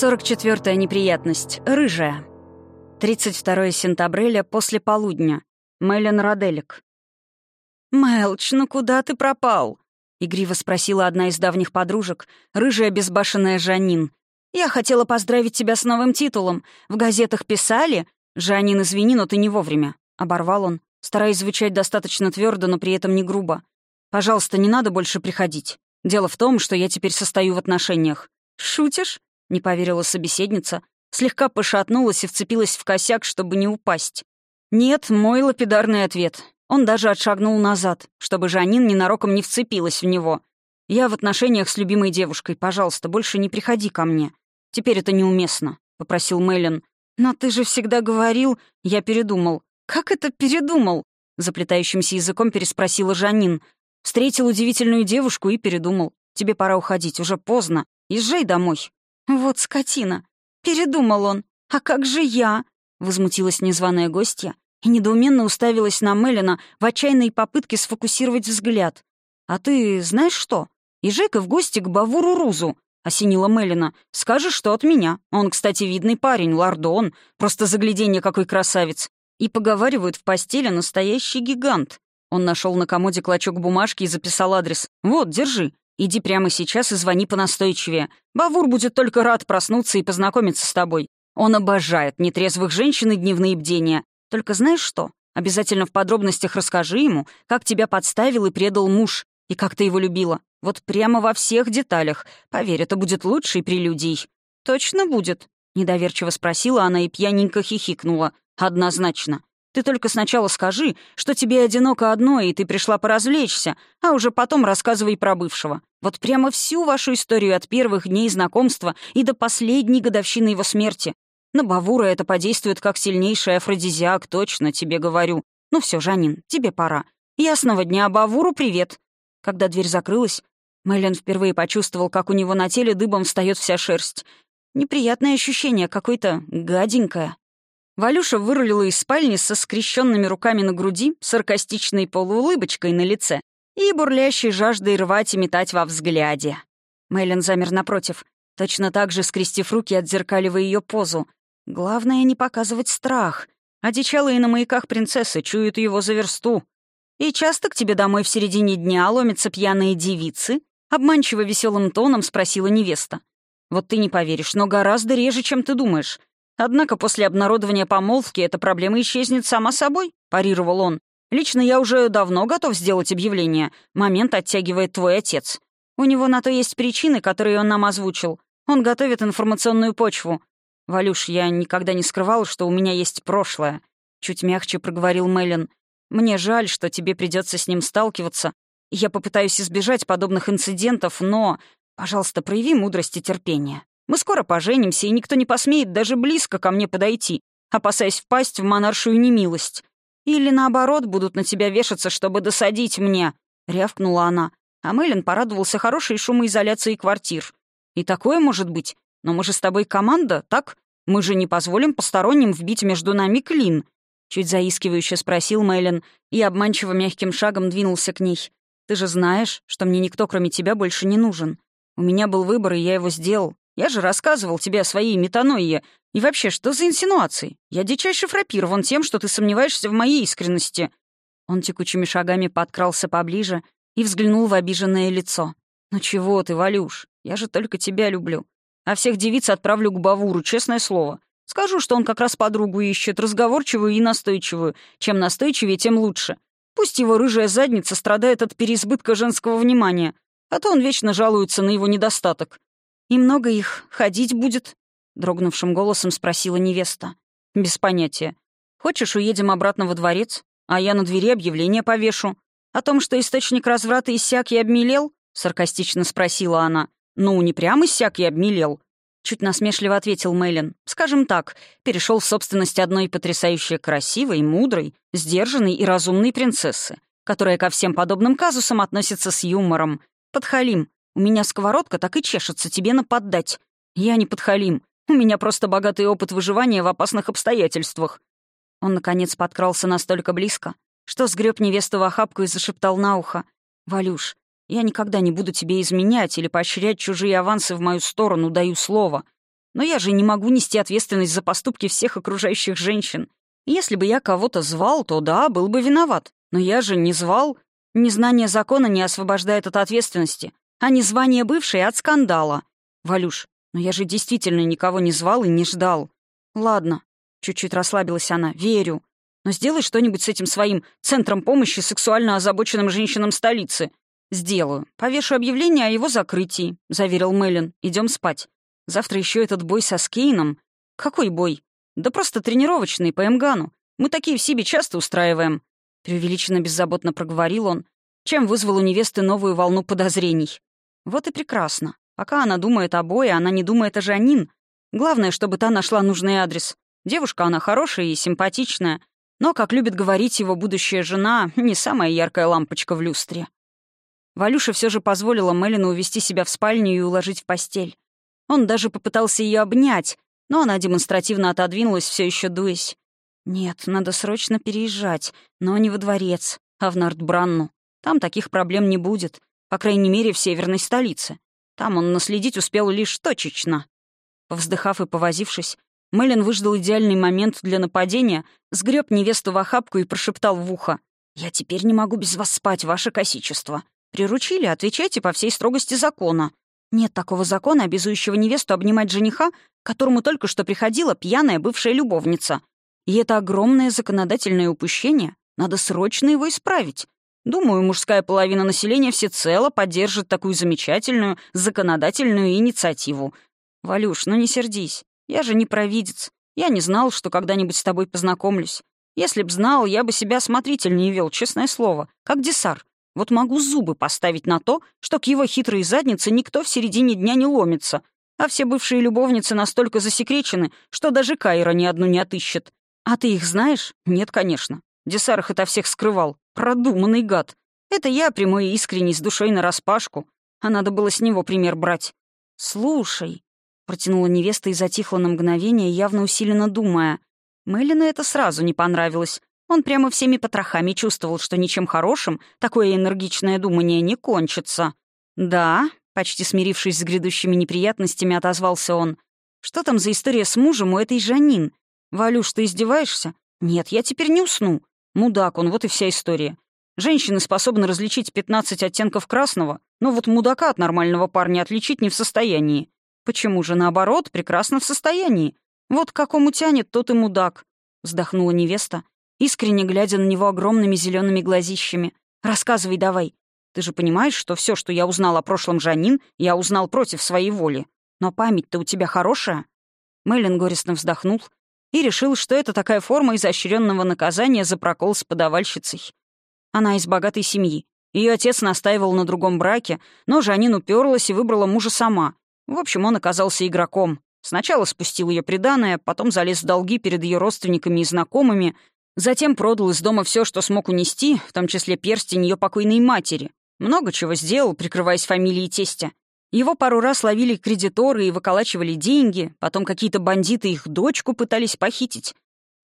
44-я неприятность. Рыжая. 32 сентября после полудня. Мэлен Роделик. «Мэлч, ну куда ты пропал?» — игриво спросила одна из давних подружек, рыжая безбашенная Жанин. «Я хотела поздравить тебя с новым титулом. В газетах писали...» «Жанин, извини, но ты не вовремя», — оборвал он, стараясь звучать достаточно твердо, но при этом не грубо. «Пожалуйста, не надо больше приходить. Дело в том, что я теперь состою в отношениях». «Шутишь?» — не поверила собеседница, слегка пошатнулась и вцепилась в косяк, чтобы не упасть. «Нет, мой лапидарный ответ. Он даже отшагнул назад, чтобы Жанин ненароком не вцепилась в него. «Я в отношениях с любимой девушкой. Пожалуйста, больше не приходи ко мне. Теперь это неуместно», — попросил Мэйлен. «Но ты же всегда говорил...» Я передумал. «Как это передумал?» Заплетающимся языком переспросила Жанин. «Встретил удивительную девушку и передумал. Тебе пора уходить, уже поздно. Езжай домой». «Вот скотина. Передумал он. А как же я?» Возмутилась незваная гостья и недоуменно уставилась на Мелина в отчаянной попытке сфокусировать взгляд. «А ты знаешь что? Езжай-ка в гости к Бавуру Рузу», — осенила Мелина. «Скажешь, что от меня. Он, кстати, видный парень, лордон. Просто загляденье какой красавец. И поговаривают, в постели настоящий гигант». Он нашел на комоде клочок бумажки и записал адрес. «Вот, держи. Иди прямо сейчас и звони понастойчивее. Бавур будет только рад проснуться и познакомиться с тобой. Он обожает нетрезвых женщин и дневные бдения. Только знаешь что? Обязательно в подробностях расскажи ему, как тебя подставил и предал муж, и как ты его любила. Вот прямо во всех деталях. Поверь, это будет лучшей прелюдией». «Точно будет?» — недоверчиво спросила она и пьяненько хихикнула. «Однозначно. Ты только сначала скажи, что тебе одиноко одной, и ты пришла поразвлечься, а уже потом рассказывай про бывшего. Вот прямо всю вашу историю от первых дней знакомства и до последней годовщины его смерти. На Бавура это подействует как сильнейший афродизиак, точно тебе говорю. Ну все, Жанин, тебе пора. Ясного дня, Бавуру привет. Когда дверь закрылась, Мэлен впервые почувствовал, как у него на теле дыбом встает вся шерсть. Неприятное ощущение, какое-то гаденькое. Валюша вырулила из спальни со скрещенными руками на груди, саркастичной полуулыбочкой на лице и бурлящей жаждой рвать и метать во взгляде. Мэлен замер напротив, точно так же скрестив руки, отзеркаливая ее позу. Главное — не показывать страх. Одичалые на маяках принцессы чуют его за версту. И часто к тебе домой в середине дня ломятся пьяные девицы? Обманчиво веселым тоном спросила невеста. Вот ты не поверишь, но гораздо реже, чем ты думаешь. Однако после обнародования помолвки эта проблема исчезнет сама собой, парировал он. Лично я уже давно готов сделать объявление. Момент оттягивает твой отец. У него на то есть причины, которые он нам озвучил. Он готовит информационную почву. «Валюш, я никогда не скрывал, что у меня есть прошлое», — чуть мягче проговорил Мэлен. «Мне жаль, что тебе придется с ним сталкиваться. Я попытаюсь избежать подобных инцидентов, но, пожалуйста, прояви мудрость и терпение. Мы скоро поженимся, и никто не посмеет даже близко ко мне подойти, опасаясь впасть в монаршую немилость. Или, наоборот, будут на тебя вешаться, чтобы досадить мне», — рявкнула она. А Мэлен порадовался хорошей шумоизоляции квартир. «И такое может быть. Но мы же с тобой команда, так? Мы же не позволим посторонним вбить между нами клин». Чуть заискивающе спросил Мэйлен и обманчиво мягким шагом двинулся к ней. «Ты же знаешь, что мне никто, кроме тебя, больше не нужен. У меня был выбор, и я его сделал. Я же рассказывал тебе о своей метаноии. И вообще, что за инсинуации? Я дичайше фрапирован тем, что ты сомневаешься в моей искренности». Он текучими шагами подкрался поближе и взглянул в обиженное лицо. «Ну чего ты, Валюш? Я же только тебя люблю. А всех девиц отправлю к Бавуру, честное слово. Скажу, что он как раз подругу ищет, разговорчивую и настойчивую. Чем настойчивее, тем лучше. Пусть его рыжая задница страдает от переизбытка женского внимания, а то он вечно жалуется на его недостаток. «И много их ходить будет?» — дрогнувшим голосом спросила невеста. «Без понятия. Хочешь, уедем обратно во дворец, а я на двери объявление повешу? О том, что источник разврата иссяк и обмелел?» — саркастично спросила она. «Ну, не прямо иссяк и обмелел», — чуть насмешливо ответил Мэйлин. «Скажем так, перешел в собственность одной потрясающе красивой, мудрой, сдержанной и разумной принцессы, которая ко всем подобным казусам относится с юмором. Подхалим, у меня сковородка так и чешется тебе нападать. Я не подхалим, у меня просто богатый опыт выживания в опасных обстоятельствах». Он, наконец, подкрался настолько близко, что сгреб невесту в охапку и зашептал на ухо. «Валюш, я никогда не буду тебе изменять или поощрять чужие авансы в мою сторону, даю слово. Но я же не могу нести ответственность за поступки всех окружающих женщин. Если бы я кого-то звал, то да, был бы виноват. Но я же не звал. Незнание закона не освобождает от ответственности, а незвание бывшей — от скандала. Валюш, но я же действительно никого не звал и не ждал. Ладно, чуть-чуть расслабилась она, верю. Но сделай что-нибудь с этим своим центром помощи сексуально озабоченным женщинам столицы. «Сделаю. Повешу объявление о его закрытии», — заверил Мэлен. Идем спать. Завтра еще этот бой со Скейном. Какой бой? Да просто тренировочный, по Эмгану. Мы такие в себе часто устраиваем. Преувеличенно беззаботно проговорил он, чем вызвал у невесты новую волну подозрений. Вот и прекрасно. Пока она думает о бое, она не думает о Жанин. Главное, чтобы та нашла нужный адрес. Девушка она хорошая и симпатичная, но, как любит говорить его будущая жена, не самая яркая лампочка в люстре. Валюша все же позволила Мелину увести себя в спальню и уложить в постель. Он даже попытался ее обнять, но она демонстративно отодвинулась, все еще дуясь. «Нет, надо срочно переезжать, но не во дворец, а в Нортбранну. Там таких проблем не будет, по крайней мере, в северной столице. Там он наследить успел лишь точечно». Повздыхав и повозившись, Мэлен выждал идеальный момент для нападения, сгреб невесту в охапку и прошептал в ухо. «Я теперь не могу без вас спать, ваше косичество. Приручили, отвечайте по всей строгости закона. Нет такого закона, обязующего невесту обнимать жениха, которому только что приходила пьяная бывшая любовница. И это огромное законодательное упущение. Надо срочно его исправить. Думаю, мужская половина населения всецело поддержит такую замечательную законодательную инициативу. Валюш, ну не сердись. Я же не провидец. Я не знал, что когда-нибудь с тобой познакомлюсь. Если б знал, я бы себя осмотрительнее вел, честное слово, как десар. Вот могу зубы поставить на то, что к его хитрой заднице никто в середине дня не ломится, а все бывшие любовницы настолько засекречены, что даже Кайра ни одну не отыщет. А ты их знаешь? Нет, конечно. Десарах это всех скрывал. Продуманный гад. Это я прямой и искренний с душой нараспашку. А надо было с него пример брать. «Слушай», — протянула невеста и затихла на мгновение, явно усиленно думая. Мэлину это сразу не понравилось. Он прямо всеми потрохами чувствовал, что ничем хорошим такое энергичное думание не кончится. «Да», — почти смирившись с грядущими неприятностями, отозвался он. «Что там за история с мужем у этой Жанин? Валюш, ты издеваешься? Нет, я теперь не усну. Мудак он, вот и вся история. Женщины способны различить 15 оттенков красного, но вот мудака от нормального парня отличить не в состоянии. Почему же, наоборот, прекрасно в состоянии? Вот какому тянет, тот и мудак», — вздохнула невеста искренне глядя на него огромными зелеными глазищами. «Рассказывай давай. Ты же понимаешь, что все, что я узнал о прошлом Жанин, я узнал против своей воли. Но память-то у тебя хорошая?» Мэлен горестно вздохнул и решил, что это такая форма изощренного наказания за прокол с подавальщицей. Она из богатой семьи. Ее отец настаивал на другом браке, но Жанин уперлась и выбрала мужа сама. В общем, он оказался игроком. Сначала спустил ее приданое, потом залез в долги перед ее родственниками и знакомыми, Затем продал из дома все, что смог унести, в том числе перстень ее покойной матери. Много чего сделал, прикрываясь фамилией тестя. Его пару раз ловили кредиторы и выколачивали деньги, потом какие-то бандиты их дочку пытались похитить.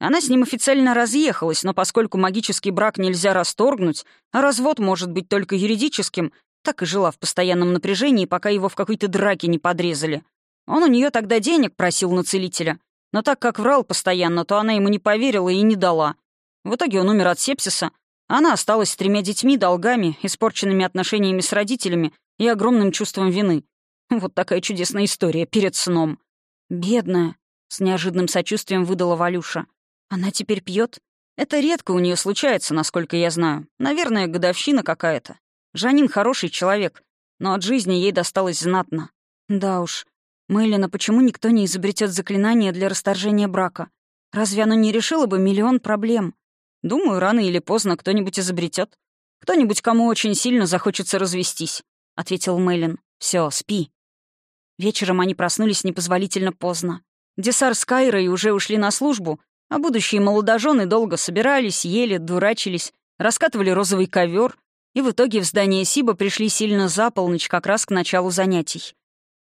Она с ним официально разъехалась, но поскольку магический брак нельзя расторгнуть, а развод может быть только юридическим, так и жила в постоянном напряжении, пока его в какой-то драке не подрезали. Он у нее тогда денег просил на целителя, но так как врал постоянно, то она ему не поверила и не дала. В итоге он умер от сепсиса. Она осталась с тремя детьми, долгами, испорченными отношениями с родителями и огромным чувством вины. Вот такая чудесная история перед сном. «Бедная», — с неожиданным сочувствием выдала Валюша. «Она теперь пьет? Это редко у нее случается, насколько я знаю. Наверное, годовщина какая-то. Жанин хороший человек, но от жизни ей досталось знатно. Да уж. Мэйлина, почему никто не изобретет заклинание для расторжения брака? Разве оно не решило бы миллион проблем? Думаю, рано или поздно кто-нибудь изобретет. Кто-нибудь, кому очень сильно захочется развестись», — ответил Мэлен. Все, спи». Вечером они проснулись непозволительно поздно. Десар с Кайрой уже ушли на службу, а будущие молодожены долго собирались, ели, дурачились, раскатывали розовый ковер, и в итоге в здание Сиба пришли сильно за полночь, как раз к началу занятий.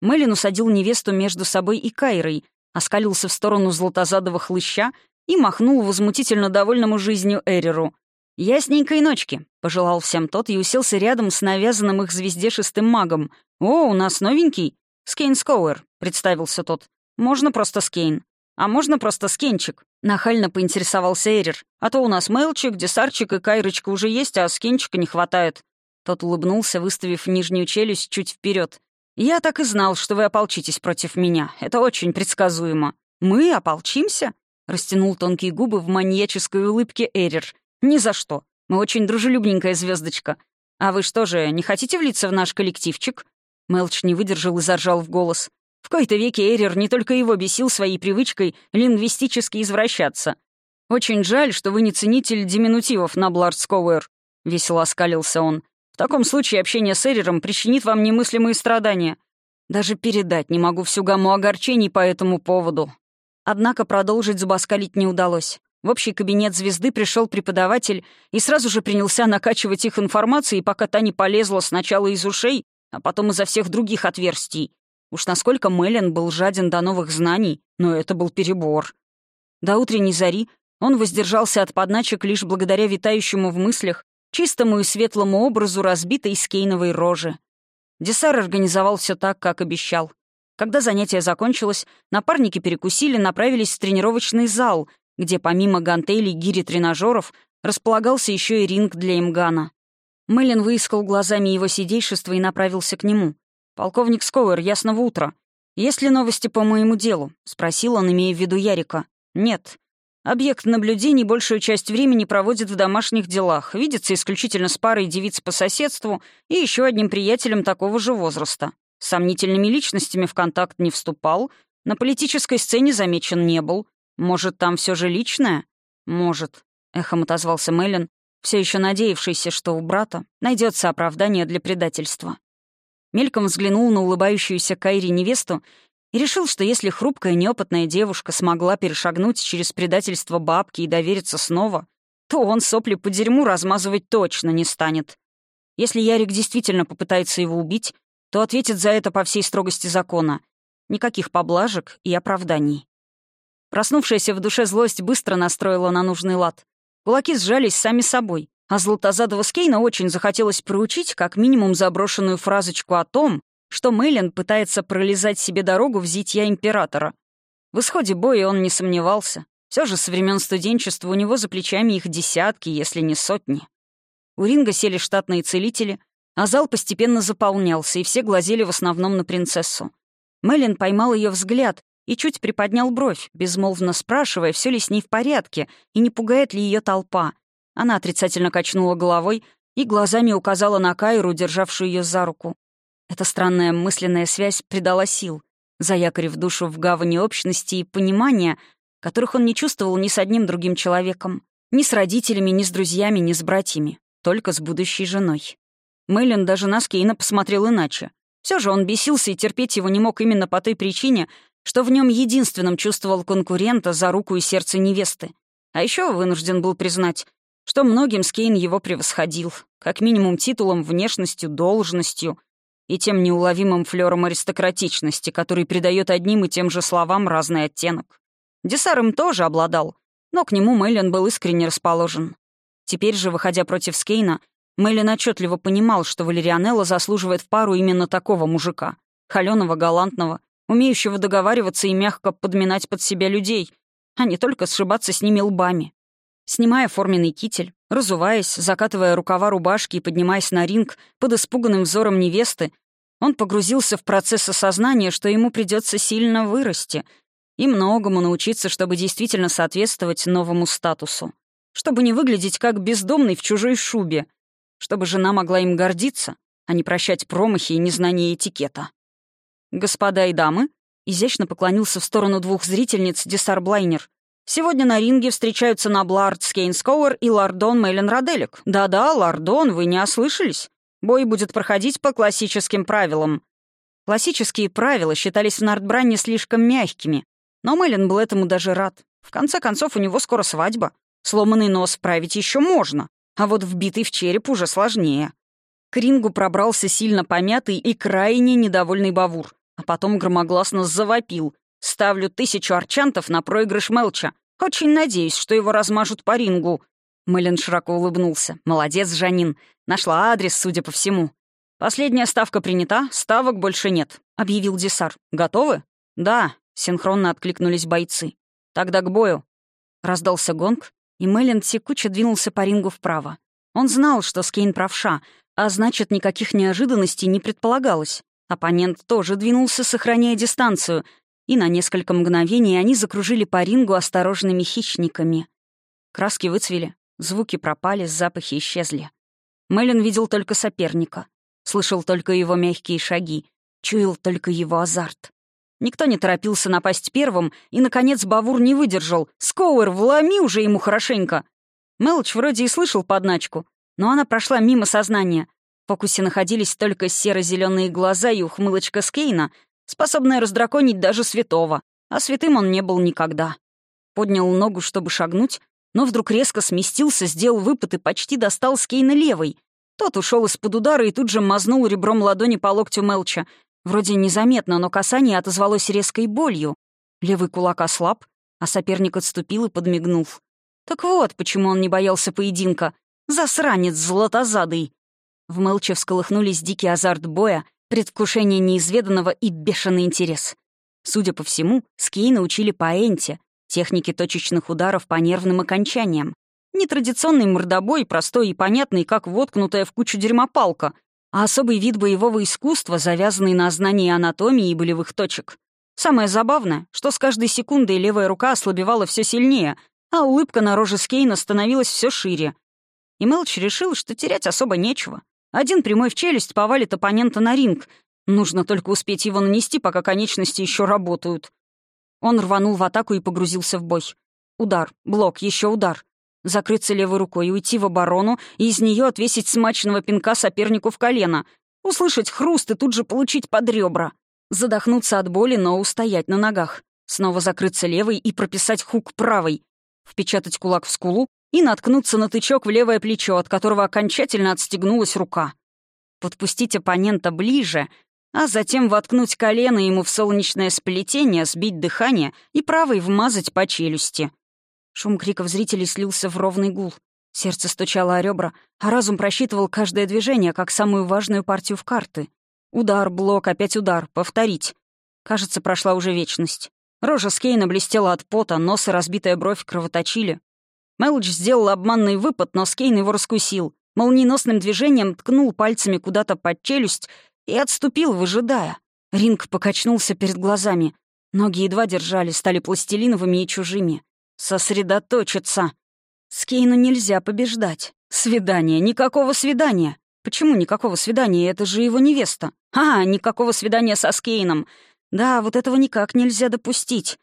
Мэлен усадил невесту между собой и Кайрой, оскалился в сторону золотозадого хлыща и махнул возмутительно довольному жизнью Эреру. «Ясненькой ночки», — пожелал всем тот и уселся рядом с навязанным их звезде шестым магом. «О, у нас новенький?» «Скейнскоуэр», — представился тот. Можно просто Скейн. А можно просто Скенчик. Нахально поинтересовался Эрир. А то у нас Мэлчик, Десарчик и Кайрочка уже есть, а Скенчика не хватает. Тот улыбнулся, выставив нижнюю челюсть чуть вперед. «Я так и знал, что вы ополчитесь против меня. Это очень предсказуемо». «Мы ополчимся?» — растянул тонкие губы в маньяческой улыбке Эрир. «Ни за что. Мы очень дружелюбненькая звездочка. А вы что же, не хотите влиться в наш коллективчик?» Мелч не выдержал и заржал в голос. В кои-то веке Эрир не только его бесил своей привычкой лингвистически извращаться. «Очень жаль, что вы не ценитель диминутивов на Блардскоуэр», — весело оскалился он. «В таком случае общение с Эриром причинит вам немыслимые страдания. Даже передать не могу всю гамму огорчений по этому поводу». Однако продолжить зубоскалить не удалось. В общий кабинет звезды пришел преподаватель и сразу же принялся накачивать их информацией, пока та не полезла сначала из ушей, а потом изо всех других отверстий. Уж насколько Мэлен был жаден до новых знаний, но это был перебор. До утренней зари он воздержался от подначек лишь благодаря витающему в мыслях чистому и светлому образу разбитой скейновой рожи. Десар организовал все так, как обещал. Когда занятие закончилось, напарники перекусили, направились в тренировочный зал, где помимо гантелей, гири тренажеров располагался еще и ринг для имгана. Мэлен выискал глазами его сидейшество и направился к нему. «Полковник Скоуэр, ясного утра. Есть ли новости по моему делу?» — спросил он, имея в виду Ярика. «Нет. Объект наблюдений большую часть времени проводит в домашних делах, видится исключительно с парой девиц по соседству и еще одним приятелем такого же возраста. С сомнительными личностями в контакт не вступал, на политической сцене замечен не был, «Может, там все же личное?» «Может», — эхом отозвался Мэлен, все еще надеявшийся, что у брата найдется оправдание для предательства. Мельком взглянул на улыбающуюся Кайри невесту и решил, что если хрупкая неопытная девушка смогла перешагнуть через предательство бабки и довериться снова, то он сопли по дерьму размазывать точно не станет. Если Ярик действительно попытается его убить, то ответит за это по всей строгости закона. Никаких поблажек и оправданий. Проснувшаяся в душе злость быстро настроила на нужный лад. Кулаки сжались сами собой, а Златозадова Скейна очень захотелось проучить как минимум заброшенную фразочку о том, что Мейлен пытается пролезать себе дорогу в зитья императора. В исходе боя он не сомневался. Все же со времен студенчества у него за плечами их десятки, если не сотни. У ринга сели штатные целители, а зал постепенно заполнялся, и все глазели в основном на принцессу. Мэлен поймал ее взгляд и чуть приподнял бровь, безмолвно спрашивая, все ли с ней в порядке и не пугает ли ее толпа. Она отрицательно качнула головой и глазами указала на Кайру, державшую ее за руку. Эта странная мысленная связь придала сил, заякорив душу в гавани общности и понимания, которых он не чувствовал ни с одним другим человеком. Ни с родителями, ни с друзьями, ни с братьями. Только с будущей женой. Мэйлин даже на Скейна посмотрел иначе. Все же он бесился и терпеть его не мог именно по той причине, что в нем единственным чувствовал конкурента за руку и сердце невесты. А еще вынужден был признать, что многим Скейн его превосходил, как минимум титулом, внешностью, должностью и тем неуловимым флером аристократичности, который придает одним и тем же словам разный оттенок. Десаром тоже обладал, но к нему Мэйлен был искренне расположен. Теперь же, выходя против Скейна, Мэйлен отчетливо понимал, что Валерианелла заслуживает в пару именно такого мужика. Холёного, галантного, умеющего договариваться и мягко подминать под себя людей, а не только сшибаться с ними лбами. Снимая форменный китель, разуваясь, закатывая рукава рубашки и поднимаясь на ринг под испуганным взором невесты, он погрузился в процесс осознания, что ему придется сильно вырасти и многому научиться, чтобы действительно соответствовать новому статусу. Чтобы не выглядеть как бездомный в чужой шубе. Чтобы жена могла им гордиться, а не прощать промахи и незнание этикета. «Господа и дамы», — изящно поклонился в сторону двух зрительниц Десар Блайнер. «Сегодня на ринге встречаются Наблард Скейнскоуэр и Лардон Мейлен Раделик. Да-да, Лардон, вы не ослышались. Бой будет проходить по классическим правилам». Классические правила считались в Нардбранне слишком мягкими, но Мейлен был этому даже рад. В конце концов, у него скоро свадьба. Сломанный нос править еще можно, а вот вбитый в череп уже сложнее. К рингу пробрался сильно помятый и крайне недовольный Бавур а потом громогласно завопил. «Ставлю тысячу арчантов на проигрыш Мелча. Очень надеюсь, что его размажут по рингу». Мэлен широко улыбнулся. «Молодец, Жанин. Нашла адрес, судя по всему». «Последняя ставка принята, ставок больше нет», — объявил Десар. «Готовы?» «Да. Синхронно откликнулись бойцы. «Тогда к бою!» Раздался гонг, и Мэлен текуче двинулся по рингу вправо. Он знал, что Скейн правша, а значит, никаких неожиданностей не предполагалось. Оппонент тоже двинулся, сохраняя дистанцию, и на несколько мгновений они закружили по рингу осторожными хищниками. Краски выцвели, звуки пропали, запахи исчезли. Мэлен видел только соперника, слышал только его мягкие шаги, чуял только его азарт. Никто не торопился напасть первым, и, наконец, Бавур не выдержал. «Скоуэр, вломи уже ему хорошенько!» Мелч вроде и слышал подначку, но она прошла мимо сознания. Фокусе находились только серо зеленые глаза и ухмылочка Скейна, способная раздраконить даже святого, а святым он не был никогда. Поднял ногу, чтобы шагнуть, но вдруг резко сместился, сделал выпад и почти достал Скейна левой. Тот ушел из-под удара и тут же мазнул ребром ладони по локтю Мелча, Вроде незаметно, но касание отозвалось резкой болью. Левый кулак ослаб, а соперник отступил и подмигнул. Так вот, почему он не боялся поединка. Засранец златозадый. В Мелче всколыхнулись дикий азарт боя, предвкушение неизведанного и бешеный интерес. Судя по всему, скей научили по энте, технике точечных ударов по нервным окончаниям. Нетрадиционный мордобой, простой и понятный, как воткнутая в кучу дерьма палка — а особый вид боевого искусства, завязанный на знании анатомии и болевых точек. Самое забавное, что с каждой секундой левая рука ослабевала все сильнее, а улыбка на роже Скейна становилась все шире. И Мелч решил, что терять особо нечего. Один прямой в челюсть повалит оппонента на ринг. Нужно только успеть его нанести, пока конечности еще работают. Он рванул в атаку и погрузился в бой. Удар, блок, еще удар. Закрыться левой рукой и уйти в оборону, и из нее отвесить смачного пинка сопернику в колено, услышать хруст и тут же получить под ребра, задохнуться от боли, но устоять на ногах, снова закрыться левой и прописать хук правой, впечатать кулак в скулу и наткнуться на тычок в левое плечо, от которого окончательно отстегнулась рука. Подпустить оппонента ближе, а затем воткнуть колено ему в солнечное сплетение, сбить дыхание и правой вмазать по челюсти. Шум криков зрителей слился в ровный гул. Сердце стучало о ребра, а разум просчитывал каждое движение как самую важную партию в карты. Удар, блок, опять удар, повторить. Кажется, прошла уже вечность. Рожа Скейна блестела от пота, нос и разбитая бровь кровоточили. Мелч сделал обманный выпад, но Скейн его раскусил. Молниеносным движением ткнул пальцами куда-то под челюсть и отступил, выжидая. Ринг покачнулся перед глазами. Ноги едва держали, стали пластилиновыми и чужими. Сосредоточиться. С Кейну нельзя побеждать. Свидание. Никакого свидания. Почему никакого свидания? Это же его невеста. А, никакого свидания со Скейном. Да, вот этого никак нельзя допустить.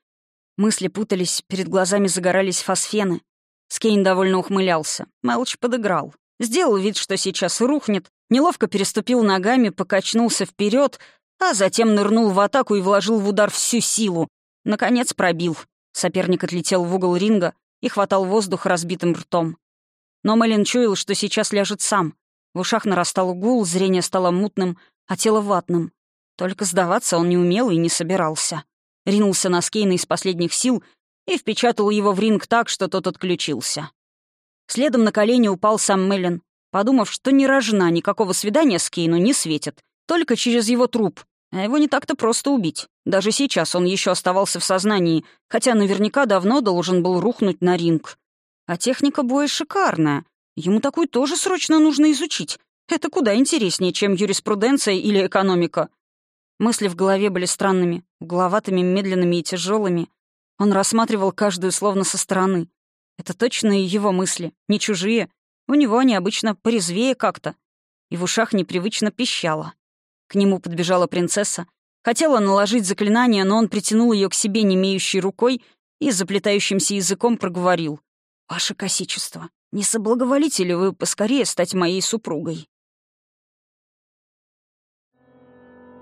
Мысли путались, перед глазами загорались фосфены. Скейн довольно ухмылялся. Мелч подыграл. Сделал вид, что сейчас рухнет, неловко переступил ногами, покачнулся вперед, а затем нырнул в атаку и вложил в удар всю силу. Наконец пробил. Соперник отлетел в угол ринга и хватал воздух разбитым ртом. Но Мэлен чуял, что сейчас ляжет сам. В ушах нарастал гул, зрение стало мутным, а тело ватным. Только сдаваться он не умел и не собирался. Ринулся на Скейна из последних сил и впечатал его в ринг так, что тот отключился. Следом на колени упал сам Мэлен, подумав, что ни рожна, никакого свидания с Кейну не светит, только через его труп, а его не так-то просто убить. Даже сейчас он еще оставался в сознании, хотя наверняка давно должен был рухнуть на ринг. А техника боя шикарная. Ему такую тоже срочно нужно изучить. Это куда интереснее, чем юриспруденция или экономика. Мысли в голове были странными, угловатыми, медленными и тяжелыми. Он рассматривал каждую словно со стороны. Это точно его мысли, не чужие. У него они обычно порезвее как-то. И в ушах непривычно пищало. К нему подбежала принцесса, хотела наложить заклинание, но он притянул ее к себе немеющей рукой и заплетающимся языком проговорил. «Ваше косичество, не соблаговолите ли вы поскорее стать моей супругой?»